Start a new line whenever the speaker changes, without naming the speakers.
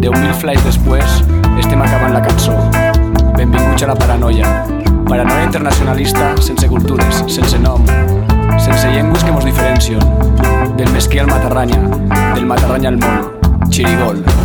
10.000 flights després, estem acabant la cançó. Benvinguts a la paranoia. Paranoia internacionalista sense cultures, sense nom, sense llengües que mos diferencien. Del mesquí al matarranya, del matarranya al món. Chirigol. Chirigol.